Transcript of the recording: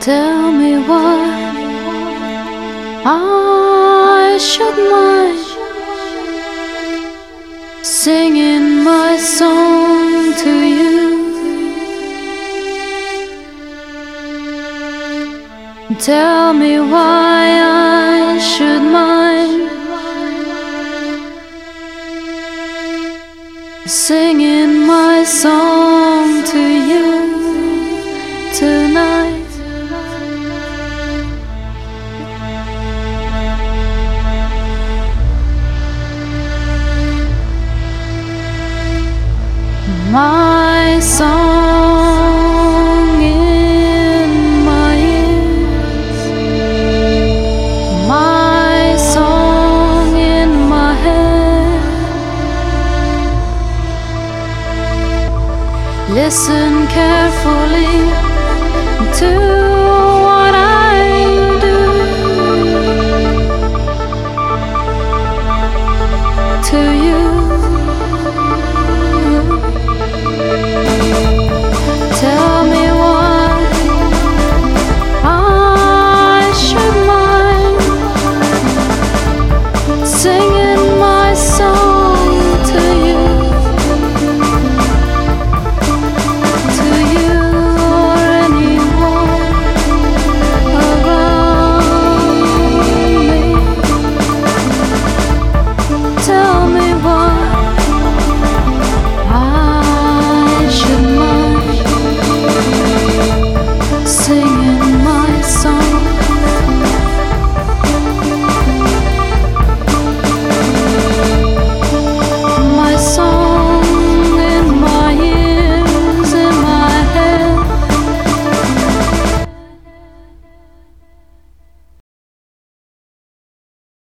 Tell me why I should mind singing my song to you. Tell me why I should mind singing my song My song in my ears, my song in my head. Listen carefully to what I do to you. Singing